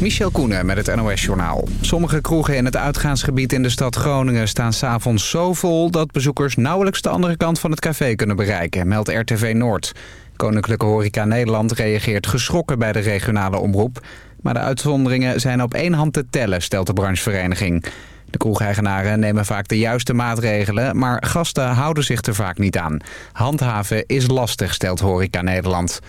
Michel Koenen met het NOS-journaal. Sommige kroegen in het uitgaansgebied in de stad Groningen staan s'avonds zo vol... dat bezoekers nauwelijks de andere kant van het café kunnen bereiken, meldt RTV Noord. Koninklijke Horeca Nederland reageert geschrokken bij de regionale omroep. Maar de uitzonderingen zijn op één hand te tellen, stelt de branchevereniging. De kroegeigenaren nemen vaak de juiste maatregelen... maar gasten houden zich er vaak niet aan. Handhaven is lastig, stelt Horeca Nederland.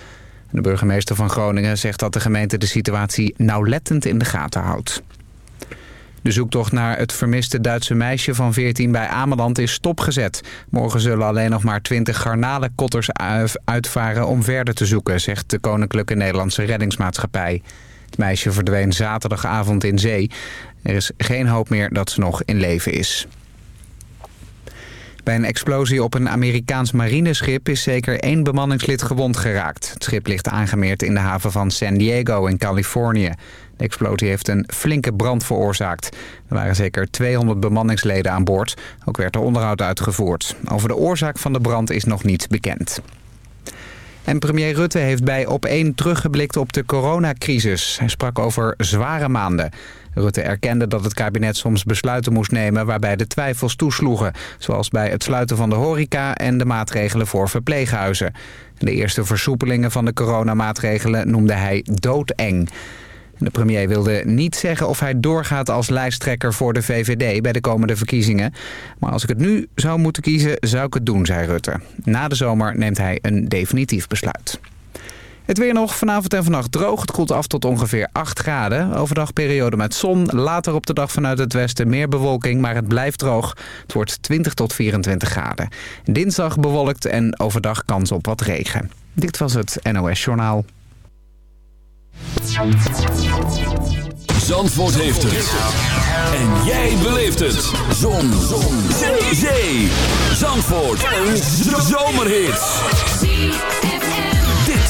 De burgemeester van Groningen zegt dat de gemeente de situatie nauwlettend in de gaten houdt. De zoektocht naar het vermiste Duitse meisje van 14 bij Ameland is stopgezet. Morgen zullen alleen nog maar 20 garnalenkotters uitvaren om verder te zoeken, zegt de Koninklijke Nederlandse Reddingsmaatschappij. Het meisje verdween zaterdagavond in zee. Er is geen hoop meer dat ze nog in leven is. Bij een explosie op een Amerikaans marineschip is zeker één bemanningslid gewond geraakt. Het schip ligt aangemeerd in de haven van San Diego in Californië. De explosie heeft een flinke brand veroorzaakt. Er waren zeker 200 bemanningsleden aan boord. Ook werd er onderhoud uitgevoerd. Over de oorzaak van de brand is nog niets bekend. En premier Rutte heeft bij Op1 teruggeblikt op de coronacrisis. Hij sprak over zware maanden. Rutte erkende dat het kabinet soms besluiten moest nemen waarbij de twijfels toesloegen. Zoals bij het sluiten van de horeca en de maatregelen voor verpleeghuizen. De eerste versoepelingen van de coronamaatregelen noemde hij doodeng. De premier wilde niet zeggen of hij doorgaat als lijsttrekker voor de VVD bij de komende verkiezingen. Maar als ik het nu zou moeten kiezen, zou ik het doen, zei Rutte. Na de zomer neemt hij een definitief besluit. Het weer nog vanavond en vannacht droog. Het koelt af tot ongeveer 8 graden. Overdag periode met zon. Later op de dag vanuit het westen meer bewolking, maar het blijft droog. Het wordt 20 tot 24 graden. Dinsdag bewolkt en overdag kans op wat regen. Dit was het NOS Journaal. Zandvoort heeft het. En jij beleeft het. Zon. Zon. Zee. Zandvoort. Een zomerhit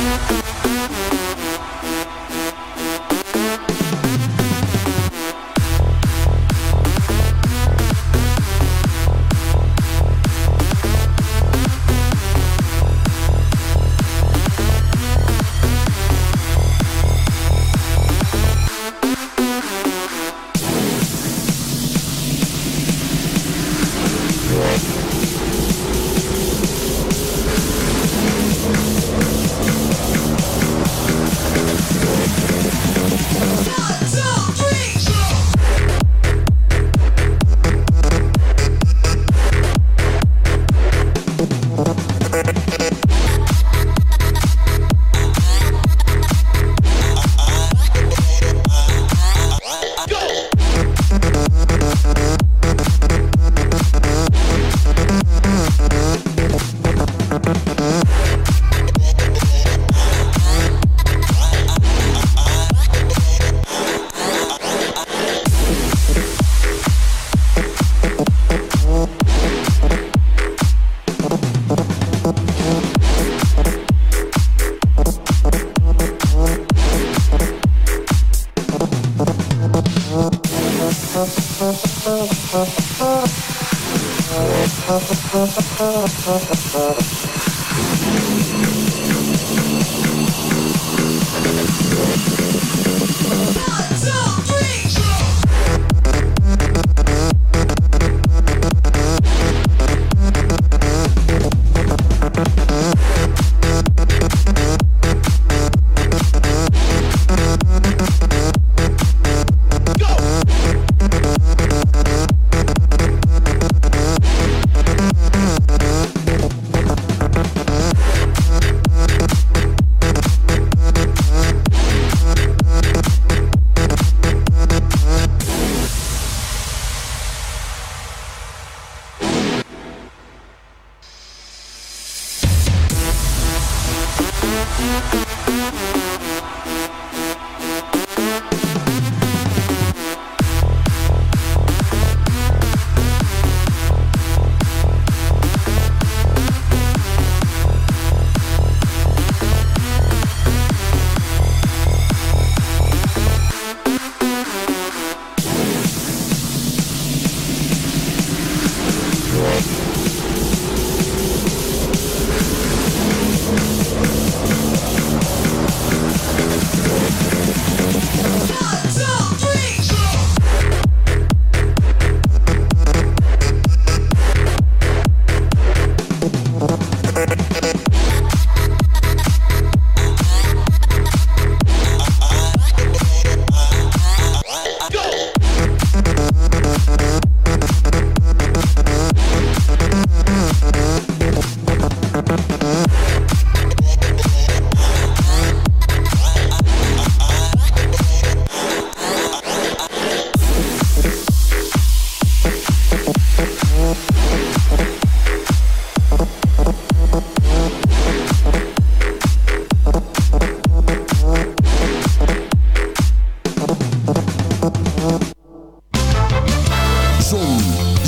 MUZIEK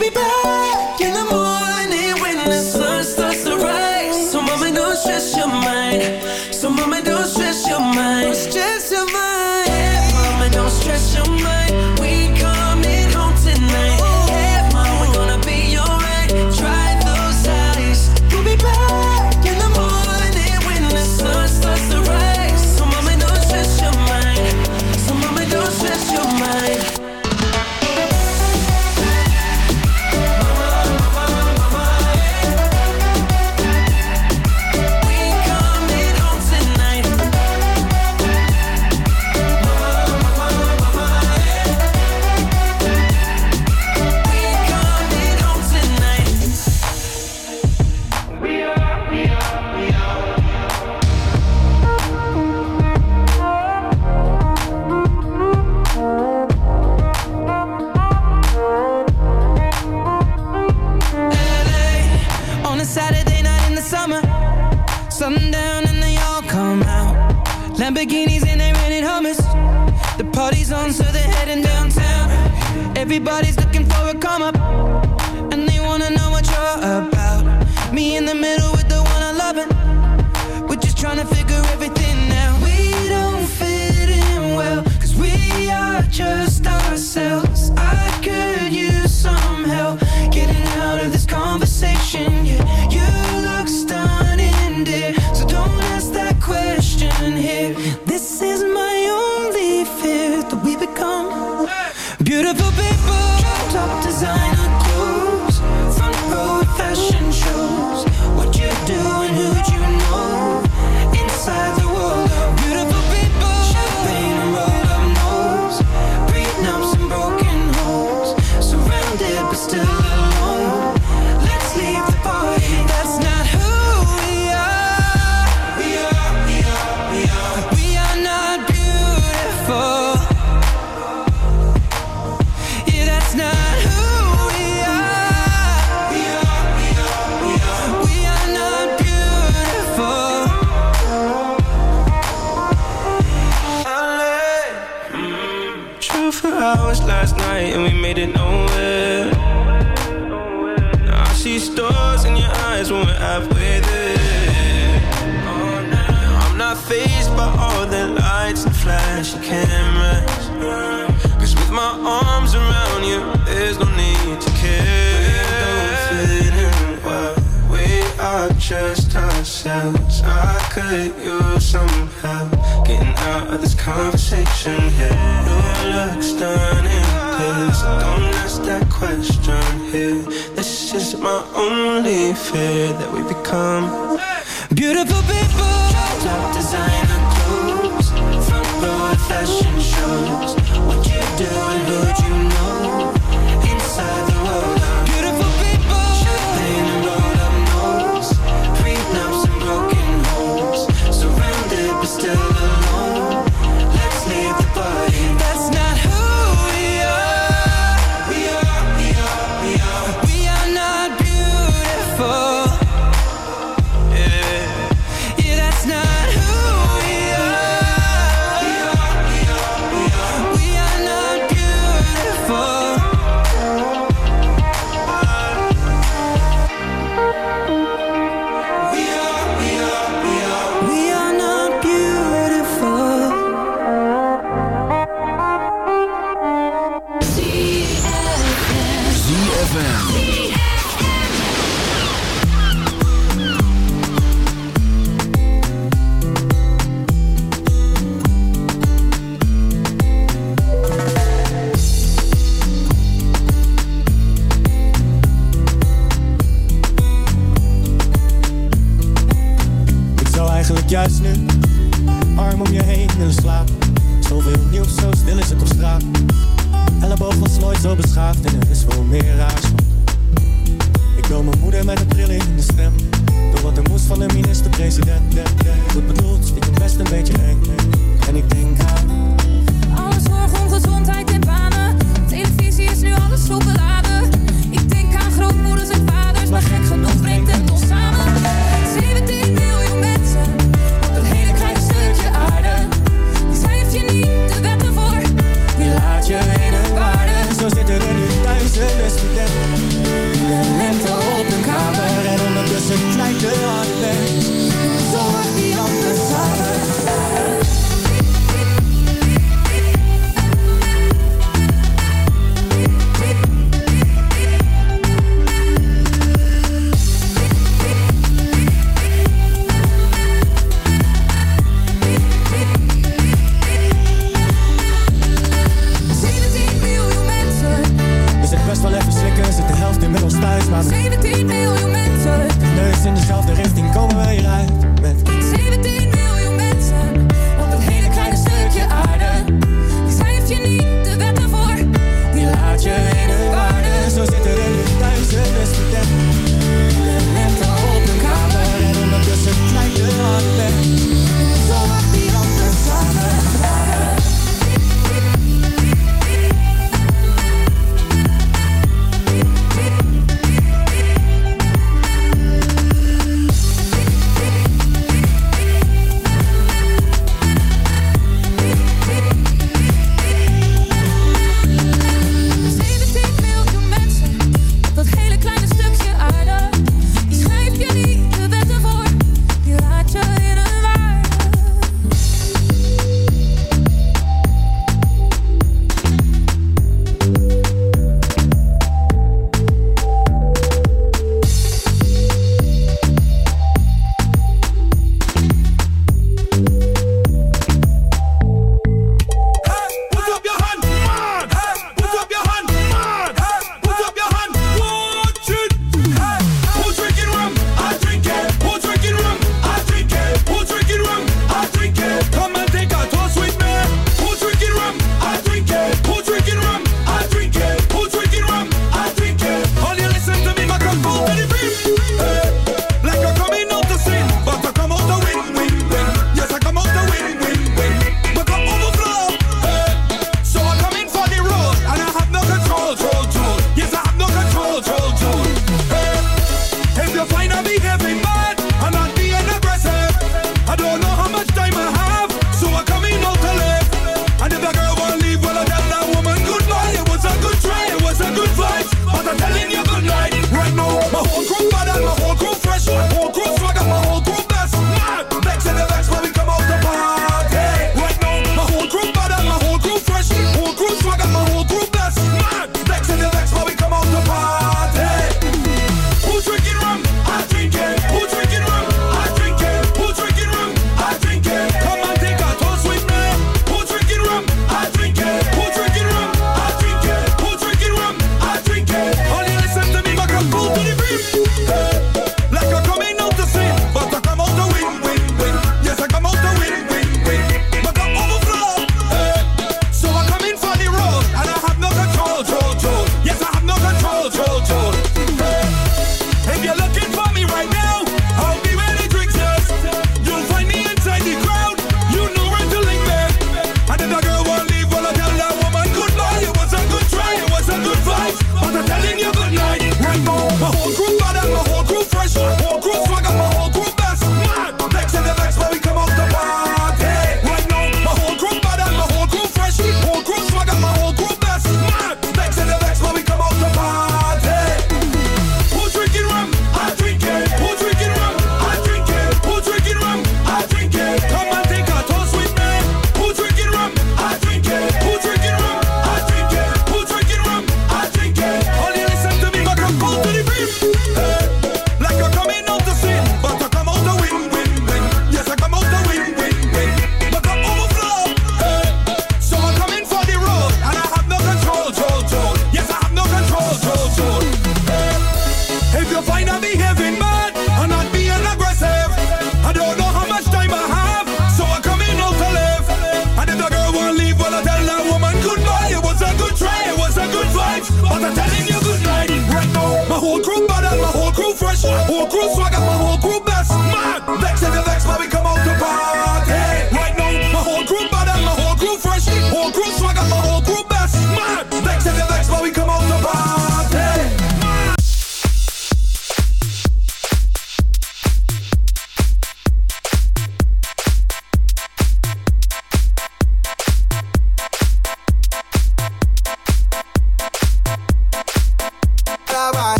be back.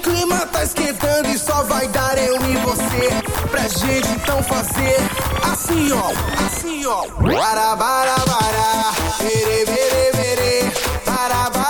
clima tá esquentando e só vai dar eu e você. Pra gente então fazer assim ó, assim ó. Bara, bara, bara, bere, bere, bere, bara, bara.